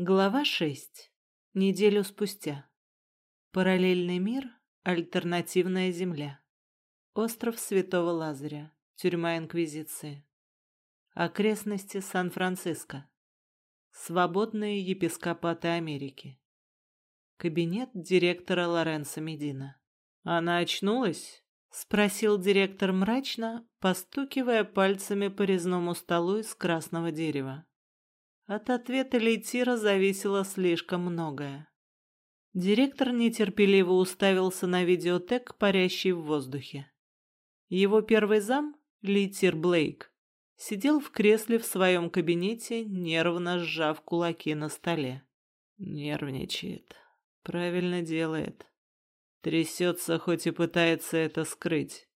Глава 6. Неделю спустя. Параллельный мир. Альтернативная земля. Остров Святого Лазаря. Тюрьма Инквизиции. Окрестности Сан-Франциско. Свободные епископаты Америки. Кабинет директора Лоренцо Медина. «Она очнулась?» — спросил директор мрачно, постукивая пальцами по резному столу из красного дерева. От ответа Лейтира зависело слишком многое. Директор нетерпеливо уставился на видеотек, парящий в воздухе. Его первый зам, Лейтир Блейк, сидел в кресле в своем кабинете, нервно сжав кулаки на столе. Нервничает. Правильно делает. Трясется, хоть и пытается это скрыть.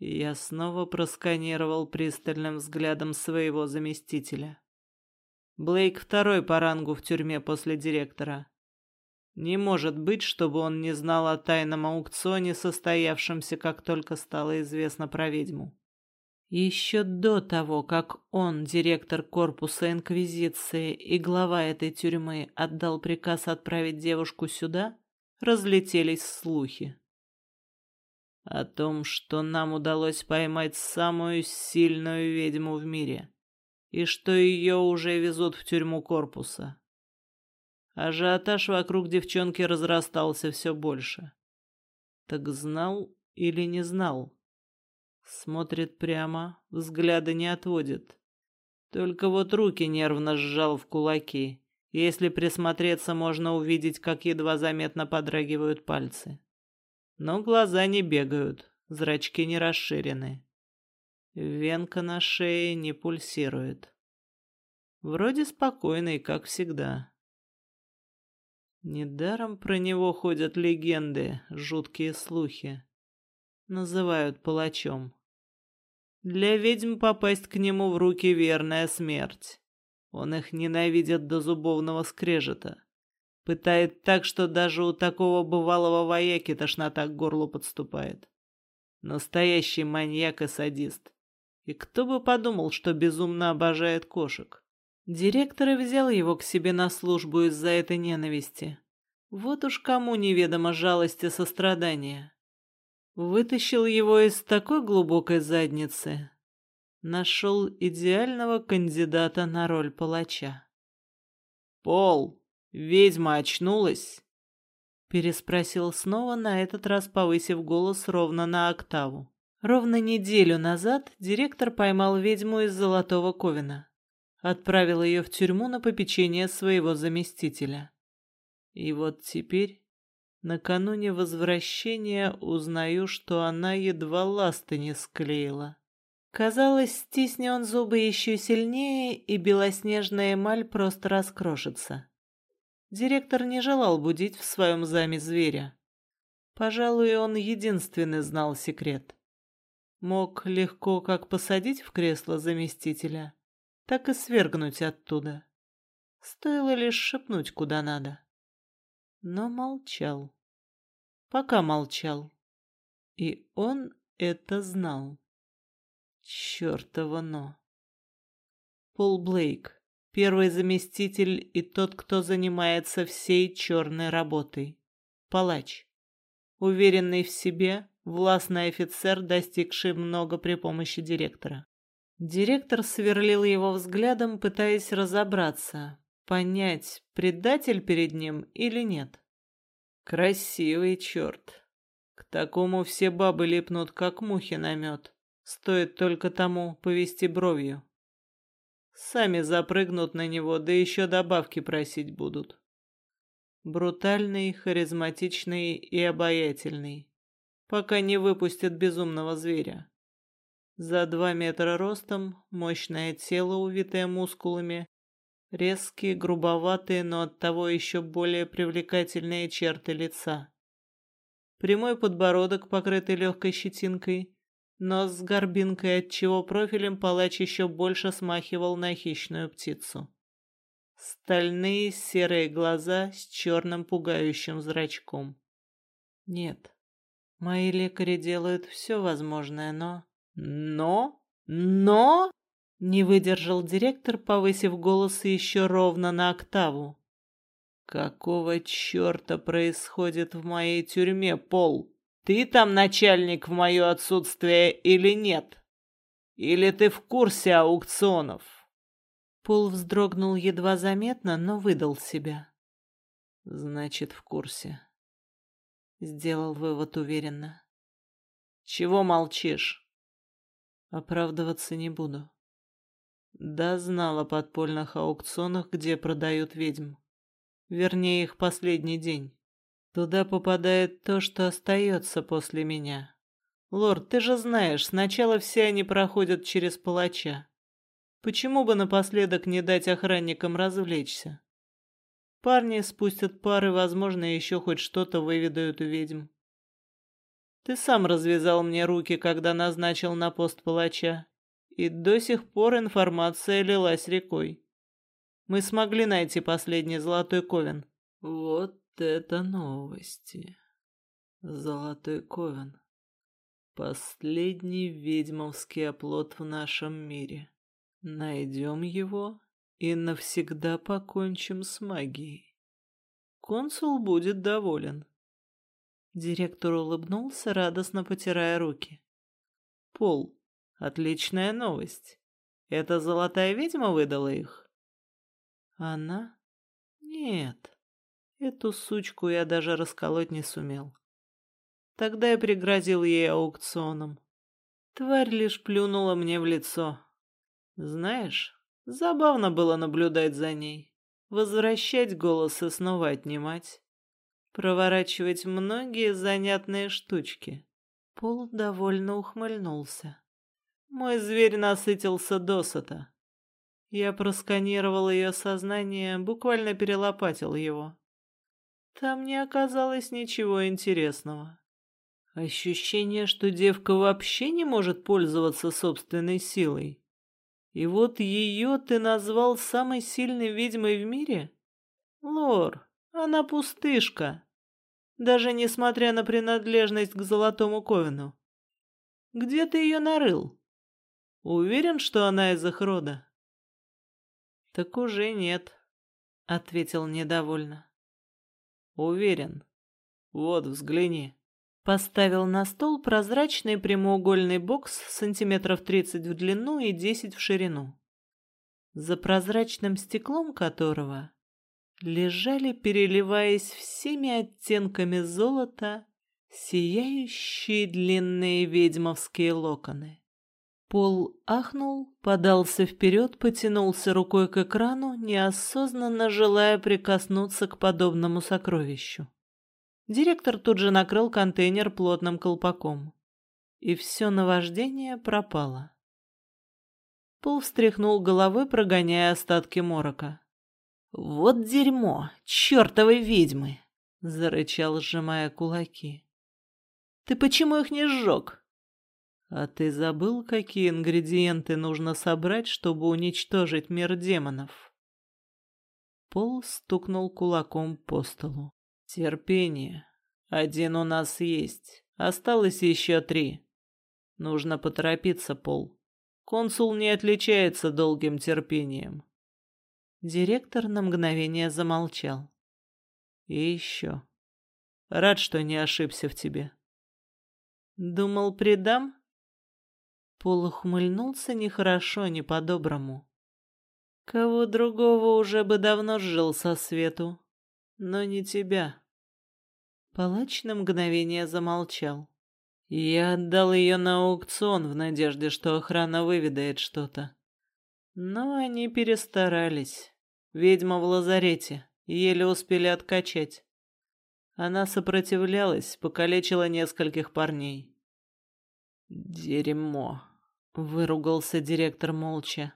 Я снова просканировал пристальным взглядом своего заместителя. Блейк второй по рангу в тюрьме после директора. Не может быть, чтобы он не знал о тайном аукционе, состоявшемся, как только стало известно про ведьму. Еще до того, как он, директор корпуса Инквизиции и глава этой тюрьмы, отдал приказ отправить девушку сюда, разлетелись слухи. О том, что нам удалось поймать самую сильную ведьму в мире и что ее уже везут в тюрьму корпуса. Ажиотаж вокруг девчонки разрастался все больше. Так знал или не знал? Смотрит прямо, взгляда не отводит. Только вот руки нервно сжал в кулаки. Если присмотреться, можно увидеть, как едва заметно подрагивают пальцы. Но глаза не бегают, зрачки не расширены. Венка на шее не пульсирует. Вроде спокойный, как всегда. Недаром про него ходят легенды, жуткие слухи. Называют палачом. Для ведьм попасть к нему в руки верная смерть. Он их ненавидит до зубовного скрежета. Пытает так, что даже у такого бывалого вояки тошнота к горлу подступает. Настоящий маньяк и садист. И кто бы подумал, что безумно обожает кошек. Директор и взял его к себе на службу из-за этой ненависти. Вот уж кому неведомо жалость и сострадание. Вытащил его из такой глубокой задницы. Нашел идеального кандидата на роль палача. «Пол, ведьма очнулась?» Переспросил снова, на этот раз повысив голос ровно на октаву. Ровно неделю назад директор поймал ведьму из Золотого Ковина. Отправил ее в тюрьму на попечение своего заместителя. И вот теперь, накануне возвращения, узнаю, что она едва ласты не склеила. Казалось, стисни он зубы еще сильнее, и белоснежная эмаль просто раскрошится. Директор не желал будить в своем заме зверя. Пожалуй, он единственный знал секрет. Мог легко как посадить в кресло заместителя, так и свергнуть оттуда. Стоило лишь шепнуть куда надо. Но молчал. Пока молчал. И он это знал. Чёртово но. Пол Блейк, первый заместитель и тот, кто занимается всей черной работой. Палач. Уверенный в себе, властный офицер, достигший много при помощи директора. Директор сверлил его взглядом, пытаясь разобраться, понять, предатель перед ним или нет. Красивый черт. К такому все бабы липнут, как мухи на мед. Стоит только тому повести бровью. Сами запрыгнут на него, да еще добавки просить будут. Брутальный, харизматичный и обаятельный пока не выпустят безумного зверя. За два метра ростом, мощное тело, увитое мускулами, резкие, грубоватые, но оттого еще более привлекательные черты лица. Прямой подбородок, покрытый легкой щетинкой, нос с горбинкой, отчего профилем палач еще больше смахивал на хищную птицу. Стальные серые глаза с черным пугающим зрачком. Нет, Мои лекари делают все возможное, но... Но? Но? Не выдержал директор, повысив голос еще ровно на октаву. «Какого черта происходит в моей тюрьме, Пол? Ты там начальник в мое отсутствие или нет? Или ты в курсе аукционов?» Пол вздрогнул едва заметно, но выдал себя. «Значит, в курсе». Сделал вывод уверенно. «Чего молчишь?» «Оправдываться не буду». Да, знал о подпольных аукционах, где продают ведьм. Вернее, их последний день. Туда попадает то, что остается после меня. Лорд, ты же знаешь, сначала все они проходят через палача. Почему бы напоследок не дать охранникам развлечься? Парни спустят пары, возможно, еще хоть что-то выведают у ведьм. Ты сам развязал мне руки, когда назначил на пост палача и до сих пор информация лилась рекой. Мы смогли найти последний золотой ковен. Вот это новости. Золотой ковен. Последний ведьмовский оплот в нашем мире. Найдем его и навсегда покончим с магией. Консул будет доволен. Директор улыбнулся, радостно потирая руки. Пол, Отличная новость. Это золотая ведьма выдала их? Она? Нет. Эту сучку я даже расколоть не сумел. Тогда я пригрозил ей аукционом. Тварь лишь плюнула мне в лицо. Знаешь, забавно было наблюдать за ней. Возвращать голос и снова отнимать. Проворачивать многие занятные штучки. Пол довольно ухмыльнулся. Мой зверь насытился досыта. Я просканировал ее сознание, буквально перелопатил его. Там не оказалось ничего интересного. Ощущение, что девка вообще не может пользоваться собственной силой. И вот ее ты назвал самой сильной ведьмой в мире? Лор, она пустышка. Даже несмотря на принадлежность к Золотому Ковину. Где ты ее нарыл? Уверен, что она из их рода? Так уже нет, ответил недовольно. Уверен. Вот, взгляни. Поставил на стол прозрачный прямоугольный бокс сантиметров тридцать в длину и десять в ширину, за прозрачным стеклом которого лежали, переливаясь всеми оттенками золота, сияющие длинные ведьмовские локоны. Пол ахнул, подался вперед, потянулся рукой к экрану, неосознанно желая прикоснуться к подобному сокровищу. Директор тут же накрыл контейнер плотным колпаком. И все наваждение пропало. Пол встряхнул головой, прогоняя остатки морока. «Вот дерьмо! Чертовы ведьмы!» — зарычал, сжимая кулаки. «Ты почему их не сжег?» А ты забыл, какие ингредиенты нужно собрать, чтобы уничтожить мир демонов? Пол стукнул кулаком по столу. Терпение. Один у нас есть. Осталось еще три. Нужно поторопиться, Пол. Консул не отличается долгим терпением. Директор на мгновение замолчал. И еще. Рад, что не ошибся в тебе. Думал, предам? Пол ухмыльнулся нехорошо, не по-доброму. Кого другого уже бы давно жил со свету, но не тебя. Палач на мгновение замолчал. Я отдал ее на аукцион в надежде, что охрана выведает что-то. Но они перестарались. Ведьма в лазарете, еле успели откачать. Она сопротивлялась, покалечила нескольких парней. «Дерьмо!» — выругался директор молча.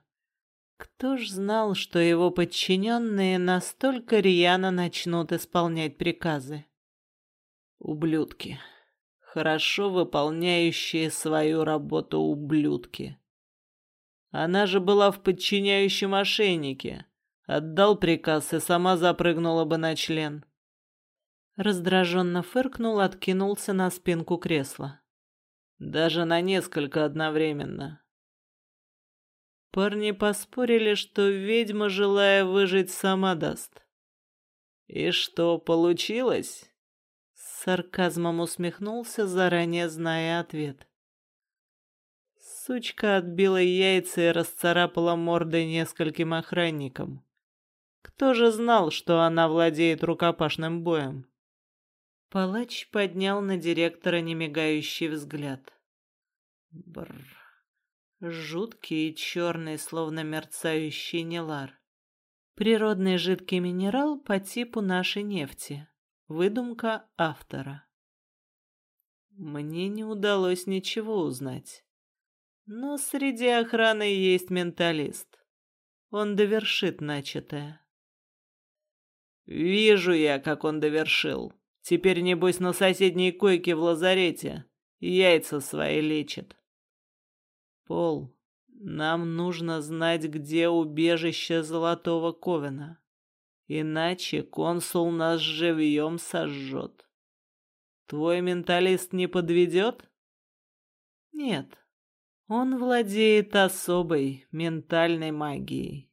Кто ж знал, что его подчиненные настолько рьяно начнут исполнять приказы? Ублюдки. Хорошо выполняющие свою работу ублюдки. Она же была в подчиняющем ошейнике. Отдал приказ и сама запрыгнула бы на член. Раздраженно фыркнул, откинулся на спинку кресла. Даже на несколько одновременно. Парни поспорили, что ведьма, желая выжить, сама даст. И что получилось? С сарказмом усмехнулся, заранее зная ответ. Сучка отбила яйца и расцарапала мордой нескольким охранникам. Кто же знал, что она владеет рукопашным боем? Палач поднял на директора немигающий взгляд. Бррр. Жуткий и черный, словно мерцающий нелар. Природный жидкий минерал по типу нашей нефти. Выдумка автора. Мне не удалось ничего узнать. Но среди охраны есть менталист. Он довершит начатое. Вижу я, как он довершил. Теперь, небось, на соседней койке в лазарете яйца свои лечит. Пол, нам нужно знать, где убежище Золотого Ковена. Иначе консул нас живьем сожжет. Твой менталист не подведет? Нет, он владеет особой ментальной магией.